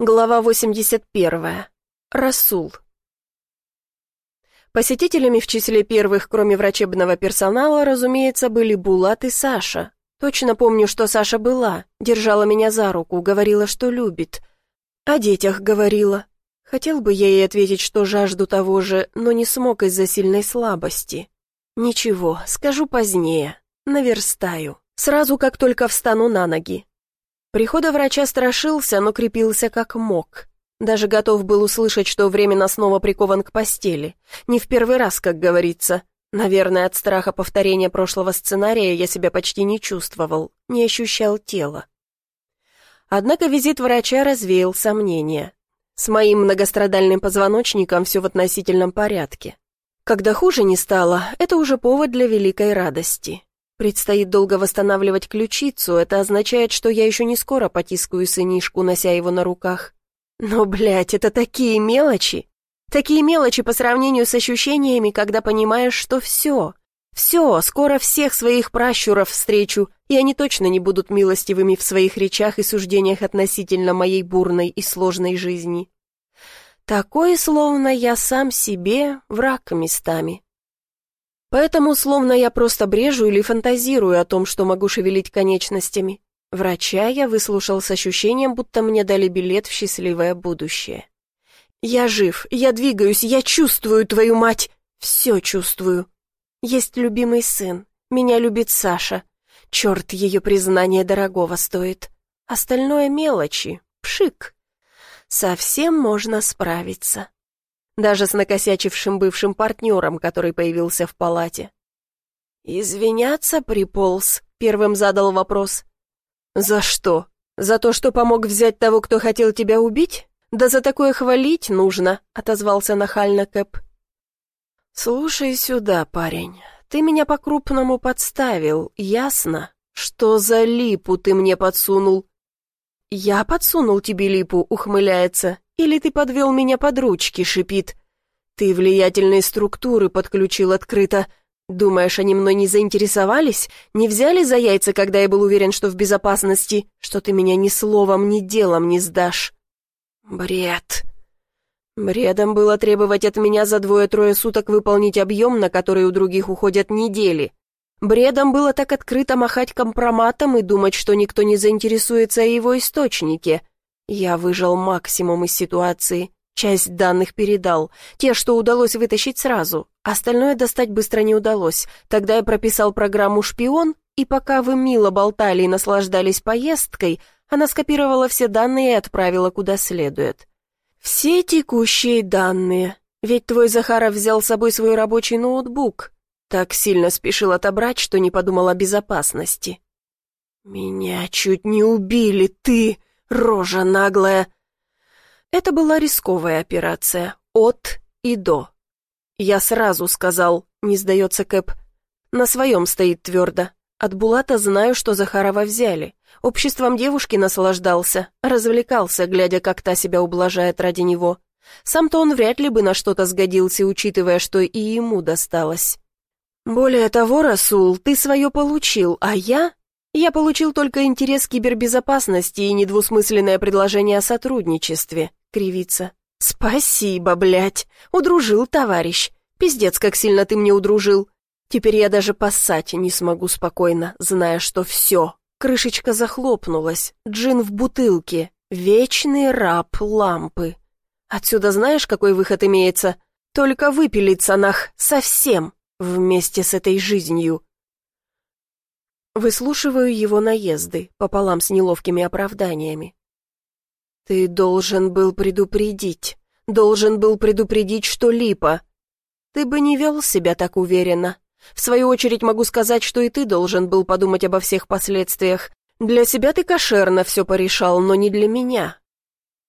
Глава 81. Расул. Посетителями в числе первых, кроме врачебного персонала, разумеется, были Булат и Саша. Точно помню, что Саша была, держала меня за руку, говорила, что любит. О детях говорила. Хотел бы я ей ответить, что жажду того же, но не смог из-за сильной слабости. Ничего, скажу позднее. Наверстаю. Сразу, как только встану на ноги. Прихода врача страшился, но крепился как мог. Даже готов был услышать, что временно снова прикован к постели. Не в первый раз, как говорится. Наверное, от страха повторения прошлого сценария я себя почти не чувствовал, не ощущал тела. Однако визит врача развеял сомнения. С моим многострадальным позвоночником все в относительном порядке. Когда хуже не стало, это уже повод для великой радости. Предстоит долго восстанавливать ключицу, это означает, что я еще не скоро потискаю сынишку, нося его на руках. Но, блядь, это такие мелочи! Такие мелочи по сравнению с ощущениями, когда понимаешь, что все, все, скоро всех своих пращуров встречу, и они точно не будут милостивыми в своих речах и суждениях относительно моей бурной и сложной жизни. Такое, словно я сам себе враг местами. Поэтому словно я просто брежу или фантазирую о том, что могу шевелить конечностями. Врача я выслушал с ощущением, будто мне дали билет в счастливое будущее. «Я жив, я двигаюсь, я чувствую твою мать! Все чувствую. Есть любимый сын, меня любит Саша. Черт, ее признание дорогого стоит. Остальное мелочи, пшик. Совсем можно справиться» даже с накосячившим бывшим партнером, который появился в палате. «Извиняться приполз», — первым задал вопрос. «За что? За то, что помог взять того, кто хотел тебя убить? Да за такое хвалить нужно», — отозвался нахально Кэп. «Слушай сюда, парень, ты меня по-крупному подставил, ясно? Что за липу ты мне подсунул?» «Я подсунул тебе липу», — ухмыляется. Или ты подвел меня под ручки, шипит. Ты влиятельные структуры подключил открыто. Думаешь, они мной не заинтересовались? Не взяли за яйца, когда я был уверен, что в безопасности, что ты меня ни словом, ни делом не сдашь? Бред. Бредом было требовать от меня за двое-трое суток выполнить объем, на который у других уходят недели. Бредом было так открыто махать компроматом и думать, что никто не заинтересуется о его источнике. Я выжал максимум из ситуации. Часть данных передал, те, что удалось вытащить сразу. Остальное достать быстро не удалось. Тогда я прописал программу «Шпион», и пока вы мило болтали и наслаждались поездкой, она скопировала все данные и отправила куда следует. Все текущие данные. Ведь твой Захаров взял с собой свой рабочий ноутбук. Так сильно спешил отобрать, что не подумал о безопасности. «Меня чуть не убили, ты!» Рожа наглая. Это была рисковая операция. От и до. Я сразу сказал, не сдается Кэп. На своем стоит твердо. От Булата знаю, что Захарова взяли. Обществом девушки наслаждался, развлекался, глядя, как та себя ублажает ради него. Сам-то он вряд ли бы на что-то сгодился, учитывая, что и ему досталось. «Более того, Расул, ты свое получил, а я я получил только интерес кибербезопасности и недвусмысленное предложение о сотрудничестве. Кривица. Спасибо, блядь. Удружил, товарищ. Пиздец, как сильно ты мне удружил. Теперь я даже поссать не смогу спокойно, зная, что все. Крышечка захлопнулась. Джин в бутылке. Вечный раб лампы. Отсюда знаешь, какой выход имеется? Только выпилиться нах совсем вместе с этой жизнью. Выслушиваю его наезды, пополам с неловкими оправданиями. «Ты должен был предупредить, должен был предупредить, что липа. Ты бы не вел себя так уверенно. В свою очередь могу сказать, что и ты должен был подумать обо всех последствиях. Для себя ты кошерно все порешал, но не для меня.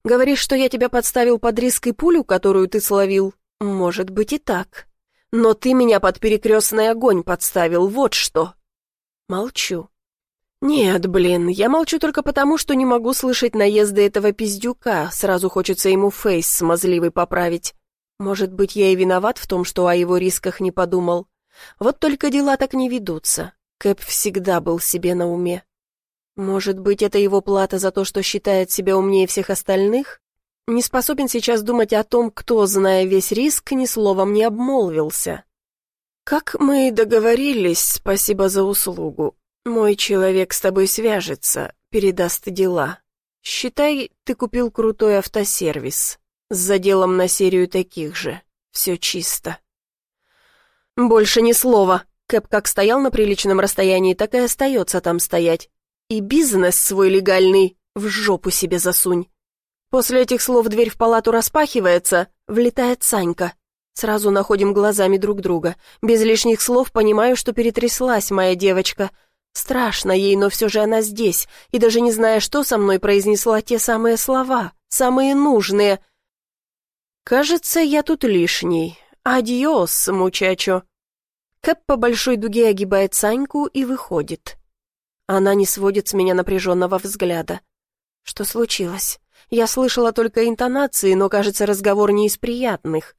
Говоришь, что я тебя подставил под риск и пулю, которую ты словил? Может быть и так. Но ты меня под перекрестный огонь подставил, вот что. Молчу. «Нет, блин, я молчу только потому, что не могу слышать наезды этого пиздюка, сразу хочется ему фейс смазливый поправить. Может быть, я и виноват в том, что о его рисках не подумал. Вот только дела так не ведутся. Кэп всегда был себе на уме. Может быть, это его плата за то, что считает себя умнее всех остальных? Не способен сейчас думать о том, кто, зная весь риск, ни словом не обмолвился. «Как мы договорились, спасибо за услугу. Мой человек с тобой свяжется, передаст дела. Считай, ты купил крутой автосервис. С заделом на серию таких же. Все чисто». «Больше ни слова», Кэп как стоял на приличном расстоянии, так и остается там стоять. И бизнес свой легальный в жопу себе засунь. После этих слов дверь в палату распахивается, влетает Санька. Сразу находим глазами друг друга. Без лишних слов понимаю, что перетряслась моя девочка. Страшно ей, но все же она здесь, и даже не зная, что со мной, произнесла те самые слова, самые нужные. «Кажется, я тут лишний. Адьос, мучачо». Кэп по большой дуге огибает Саньку и выходит. Она не сводит с меня напряженного взгляда. Что случилось? Я слышала только интонации, но, кажется, разговор не из приятных.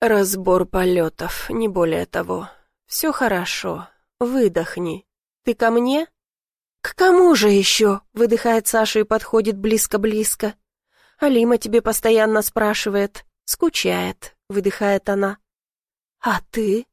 Разбор полетов, не более того. Все хорошо. Выдохни. Ты ко мне? К кому же еще? Выдыхает Саша и подходит близко-близко. Алима тебе постоянно спрашивает. Скучает, выдыхает она. А ты?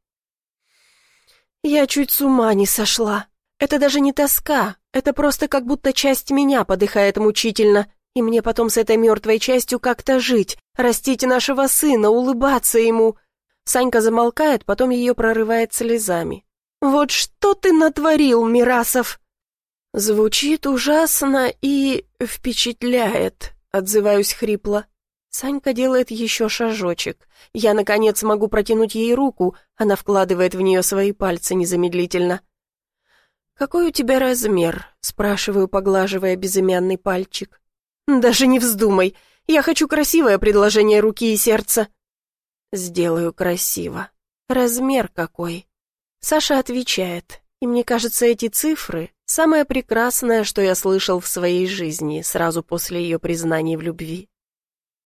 Я чуть с ума не сошла. Это даже не тоска, это просто как будто часть меня подыхает мучительно, и мне потом с этой мертвой частью как-то жить, растить нашего сына, улыбаться ему. Санька замолкает, потом ее прорывает слезами. «Вот что ты натворил, Мирасов!» Звучит ужасно и впечатляет, отзываюсь хрипло. Санька делает еще шажочек. Я, наконец, могу протянуть ей руку, она вкладывает в нее свои пальцы незамедлительно. «Какой у тебя размер?» — спрашиваю, поглаживая безымянный пальчик. «Даже не вздумай. Я хочу красивое предложение руки и сердца». «Сделаю красиво. Размер какой?» Саша отвечает, и мне кажется, эти цифры — самое прекрасное, что я слышал в своей жизни сразу после ее признания в любви.